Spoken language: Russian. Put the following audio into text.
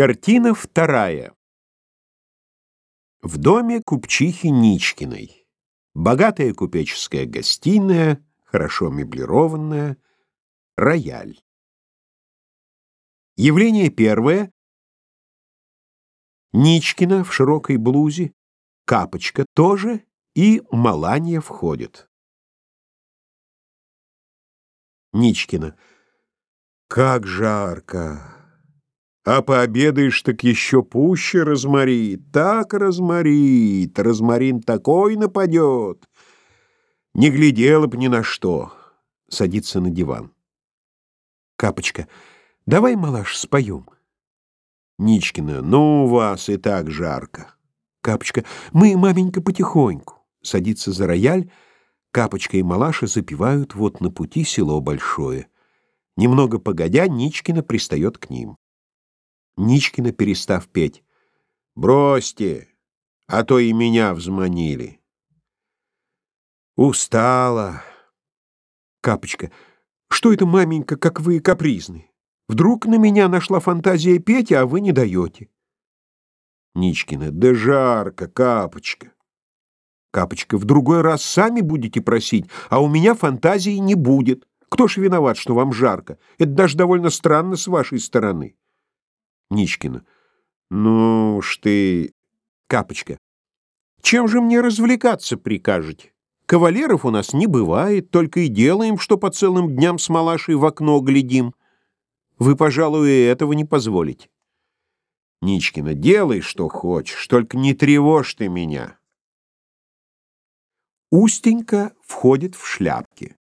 Картина вторая. В доме купчихи Ничкиной. Богатая купеческая гостиная, хорошо меблированная, рояль. Явление первое. Ничкина в широкой блузе, Капочка тоже и Маланья входит. Ничкина. Как жарко! А пообедаешь, так еще пуще разморит, так разморит, розмарин такой нападет. Не глядела б ни на что. Садится на диван. Капочка, давай, малаш, споем. Ничкина, ну, у вас и так жарко. Капочка, мы, маменька, потихоньку. Садится за рояль, Капочка и Малаша запевают вот на пути село большое. Немного погодя, Ничкина пристает к ним. Ничкина, перестав петь. «Бросьте, а то и меня взманили». «Устала». Капочка. «Что это, маменька, как вы капризны? Вдруг на меня нашла фантазия петь, а вы не даете?» Ничкина. «Да жарко, Капочка». Капочка. «В другой раз сами будете просить, а у меня фантазии не будет. Кто ж виноват, что вам жарко? Это даже довольно странно с вашей стороны». Ничкина. Ну уж ты... Капочка. Чем же мне развлекаться прикажете? Кавалеров у нас не бывает, только и делаем, что по целым дням с малашей в окно глядим. Вы, пожалуй, этого не позволите. Ничкина, делай, что хочешь, только не тревожь ты меня. Устенька входит в шляпки.